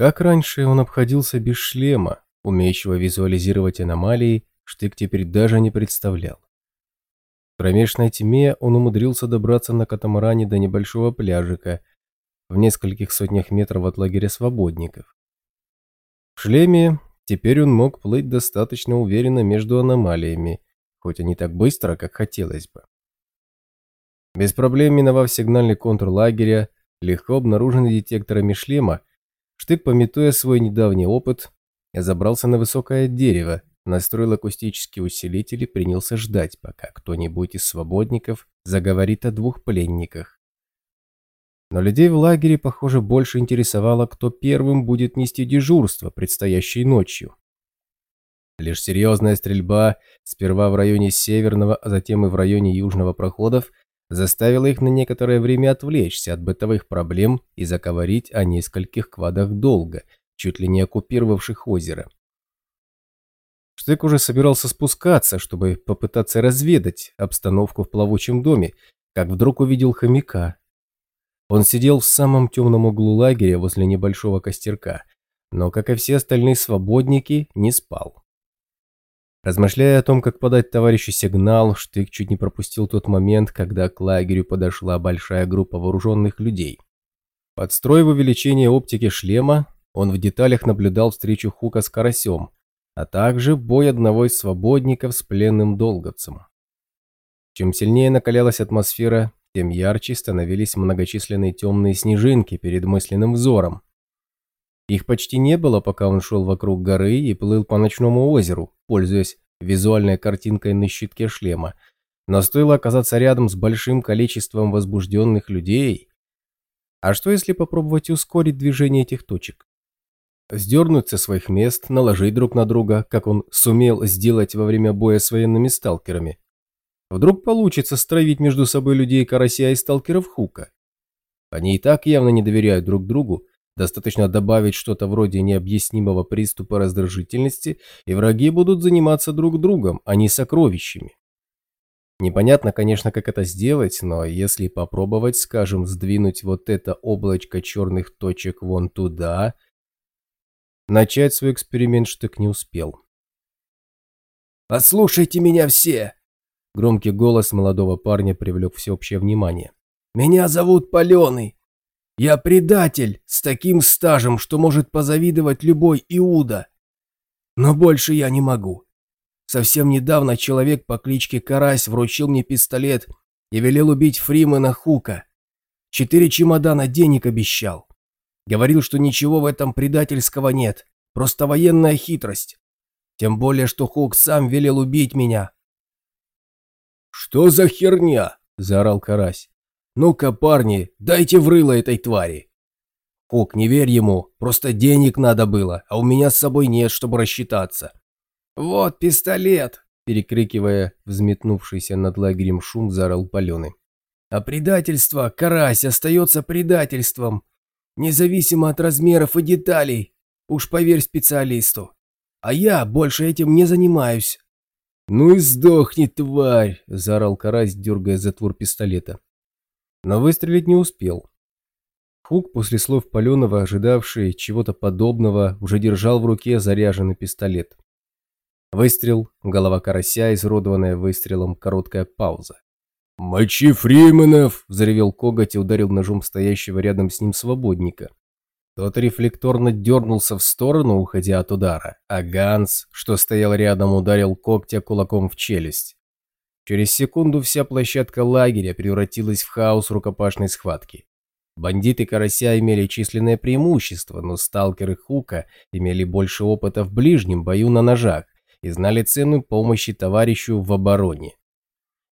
Как раньше он обходился без шлема, умеющего визуализировать аномалии, Штык теперь даже не представлял. В кромешной тьме он умудрился добраться на катамаране до небольшого пляжика в нескольких сотнях метров от лагеря свободников. В шлеме теперь он мог плыть достаточно уверенно между аномалиями, хоть и не так быстро, как хотелось бы. Без проблем миновав сигнальный контур лагеря, легко обнаруженный детекторами шлема, Штык, пометуя свой недавний опыт, забрался на высокое дерево, настроил акустический усилитель и принялся ждать, пока кто-нибудь из свободников заговорит о двух пленниках. Но людей в лагере, похоже, больше интересовало, кто первым будет нести дежурство предстоящей ночью. Лишь серьезная стрельба, сперва в районе северного, а затем и в районе южного проходов, заставила их на некоторое время отвлечься от бытовых проблем и заговорить о нескольких квадах долга, чуть ли не оккупировавших озеро. Штык уже собирался спускаться, чтобы попытаться разведать обстановку в плавучем доме, как вдруг увидел хомяка. Он сидел в самом темном углу лагеря возле небольшого костерка, но, как и все остальные свободники, не спал. Размышляя о том, как подать товарищу сигнал, Штык чуть не пропустил тот момент, когда к лагерю подошла большая группа вооруженных людей. Подстроив увеличение оптики шлема, он в деталях наблюдал встречу Хука с Карасем, а также бой одного из свободников с пленным долговцем. Чем сильнее накалялась атмосфера, тем ярче становились многочисленные темные снежинки перед мысленным взором. Их почти не было, пока он шел вокруг горы и плыл по ночному озеру, пользуясь визуальной картинкой на щитке шлема. Но стоило оказаться рядом с большим количеством возбужденных людей. А что если попробовать ускорить движение этих точек? Сдернуть со своих мест, наложить друг на друга, как он сумел сделать во время боя с военными сталкерами. Вдруг получится стравить между собой людей Карася и сталкеров Хука. Они и так явно не доверяют друг другу, достаточно добавить что-то вроде необъяснимого приступа раздражительности, и враги будут заниматься друг другом, а не сокровищами. Непонятно, конечно, как это сделать, но если попробовать, скажем, сдвинуть вот это облачко черных точек вон туда – Начать свой эксперимент Штык не успел. «Послушайте меня все!» Громкий голос молодого парня привлек всеобщее внимание. «Меня зовут Паленый. Я предатель с таким стажем, что может позавидовать любой Иуда. Но больше я не могу. Совсем недавно человек по кличке Карась вручил мне пистолет и велел убить Фримена Хука. Четыре чемодана денег обещал. Говорил, что ничего в этом предательского нет, просто военная хитрость. Тем более, что Хук сам велел убить меня. «Что за херня?» – заорал Карась. «Ну-ка, парни, дайте в рыло этой твари!» «Хук, не верь ему, просто денег надо было, а у меня с собой нет, чтобы рассчитаться». «Вот пистолет!» – перекрикивая взметнувшийся над лагерем шум, заорал Паленый. «А предательство, карась, остается предательством независимо от размеров и деталей. Уж поверь специалисту. А я больше этим не занимаюсь. «Ну и сдохни, тварь!» – заорал Карась, дергая затвор пистолета. Но выстрелить не успел. Хук, после слов Паленова, ожидавший чего-то подобного, уже держал в руке заряженный пистолет. Выстрел, голова карася, изродованная выстрелом, короткая пауза. «Мочи Фрименов!» – взревел коготь и ударил ножом стоящего рядом с ним свободника. Тот рефлекторно дернулся в сторону, уходя от удара, а Ганс, что стоял рядом, ударил когтя кулаком в челюсть. Через секунду вся площадка лагеря превратилась в хаос рукопашной схватки. Бандиты Карася имели численное преимущество, но сталкеры Хука имели больше опыта в ближнем бою на ножах и знали цену помощи товарищу в обороне.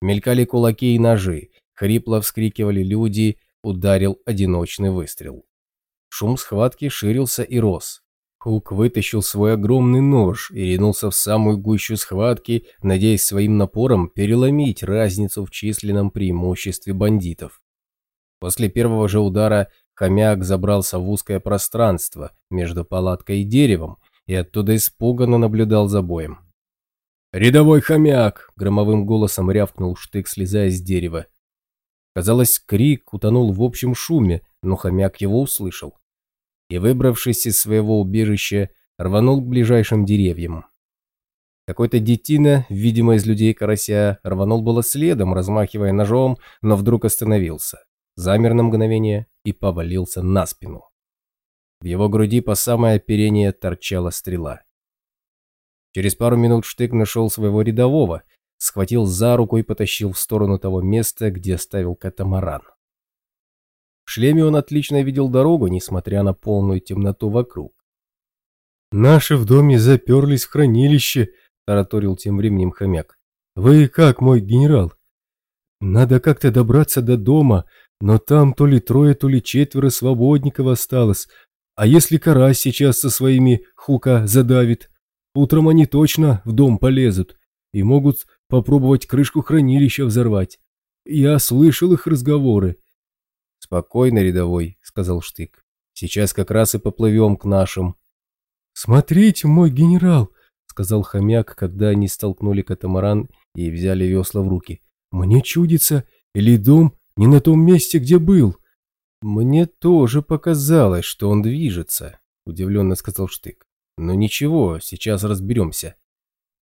Мелькали кулаки и ножи, хрипло вскрикивали люди, ударил одиночный выстрел. Шум схватки ширился и рос. Хук вытащил свой огромный нож и ринулся в самую гущу схватки, надеясь своим напором переломить разницу в численном преимуществе бандитов. После первого же удара хомяк забрался в узкое пространство между палаткой и деревом и оттуда испуганно наблюдал за боем. «Рядовой хомяк!» – громовым голосом рявкнул штык, слезая с дерева. Казалось, крик утонул в общем шуме, но хомяк его услышал. И, выбравшись из своего убежища, рванул к ближайшим деревьям. Какой-то детина, видимо, из людей карася, рванул было следом, размахивая ножом, но вдруг остановился, замер на мгновение и повалился на спину. В его груди по самое оперение торчала стрела. Через пару минут Штык нашел своего рядового, схватил за руку и потащил в сторону того места, где оставил катамаран. В шлеме он отлично видел дорогу, несмотря на полную темноту вокруг. «Наши в доме заперлись в хранилище», – тараторил тем временем хомяк. «Вы как, мой генерал? Надо как-то добраться до дома, но там то ли трое, то ли четверо свободников осталось. А если карась сейчас со своими хука задавит? Утром они точно в дом полезут и могут попробовать крышку хранилища взорвать. Я слышал их разговоры. «Спокойно, рядовой», — сказал Штык. «Сейчас как раз и поплывем к нашим». «Смотрите, мой генерал», — сказал хомяк, когда они столкнули катамаран и взяли весла в руки. «Мне чудится, или дом не на том месте, где был». «Мне тоже показалось, что он движется», — удивленно сказал Штык. «Но ничего, сейчас разберемся.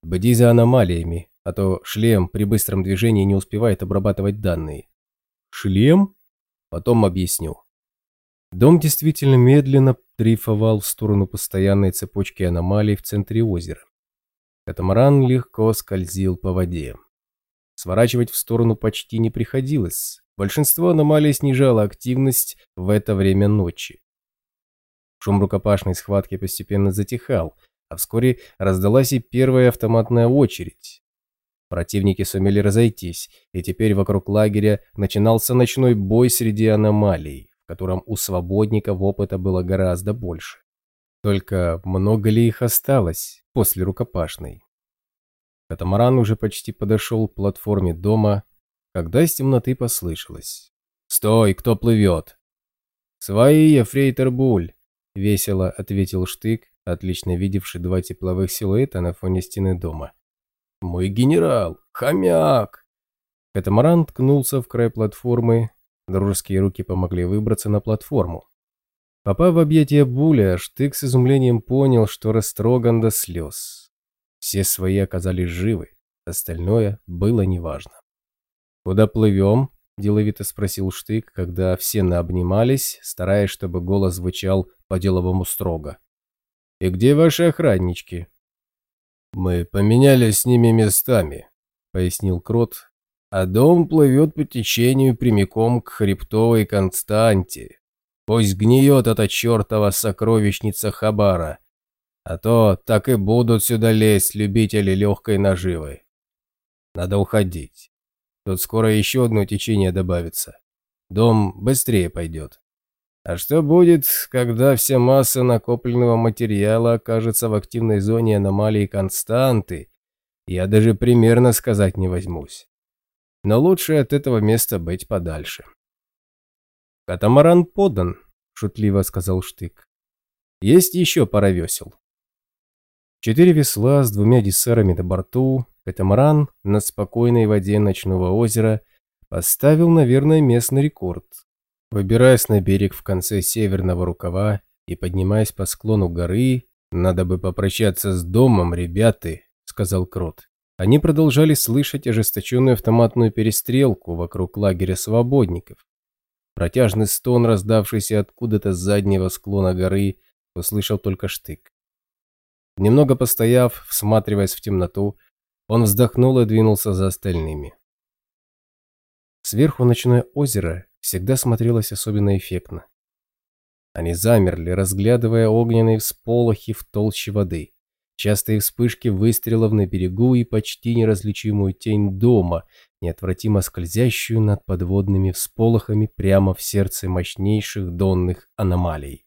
Бди за аномалиями, а то шлем при быстром движении не успевает обрабатывать данные». «Шлем?» Потом объясню. Дом действительно медленно дрейфовал в сторону постоянной цепочки аномалий в центре озера. Катамаран легко скользил по воде. Сворачивать в сторону почти не приходилось. Большинство аномалий снижало активность в это время ночи. Шум рукопашной схватки постепенно затихал, а вскоре раздалась и первая автоматная очередь. Противники сумели разойтись, и теперь вокруг лагеря начинался ночной бой среди аномалий, в котором у свободников опыта было гораздо больше. Только много ли их осталось после рукопашной? Катамаран уже почти подошел к платформе дома, когда из темноты послышалось. «Стой, кто плывет?» «Свои, ефрейтор Буль», — весело ответил Штык, отлично видевший два тепловых силуэта на фоне стены дома. «Мой генерал! Хомяк!» Катамаран ткнулся в край платформы, дружеские руки помогли выбраться на платформу. Попав в объятия Буля, Штык с изумлением понял, что растроган до слез. Все свои оказались живы, остальное было неважно. «Куда плывем?» – деловито спросил Штык, когда все наобнимались, стараясь, чтобы голос звучал по-деловому строго. «И где ваши охраннички?» «Мы поменялись с ними местами», — пояснил Крот, «а дом плывет по течению прямиком к хребтовой Константе. Пусть гниет эта чертова сокровищница Хабара, а то так и будут сюда лезть любители легкой наживы. Надо уходить. Тут скоро еще одно течение добавится. Дом быстрее пойдет. А что будет, когда вся масса накопленного материала окажется в активной зоне аномалии константы, я даже примерно сказать не возьмусь. Но лучше от этого места быть подальше. «Катамаран подан», — шутливо сказал Штык. «Есть еще пара весел». Четыре весла с двумя диссерами на борту, катамаран на спокойной воде ночного озера поставил, наверное, местный рекорд. Выбираясь на берег в конце северного рукава и поднимаясь по склону горы, «Надо бы попрощаться с домом, ребята», — сказал Крот. Они продолжали слышать ожесточенную автоматную перестрелку вокруг лагеря свободников. Протяжный стон, раздавшийся откуда-то с заднего склона горы, услышал только штык. Немного постояв, всматриваясь в темноту, он вздохнул и двинулся за остальными. Сверху ночное озеро всегда смотрелось особенно эффектно. Они замерли, разглядывая огненные всполохи в толще воды, частые вспышки выстрелов на берегу и почти неразличимую тень дома, неотвратимо скользящую над подводными всполохами прямо в сердце мощнейших донных аномалий.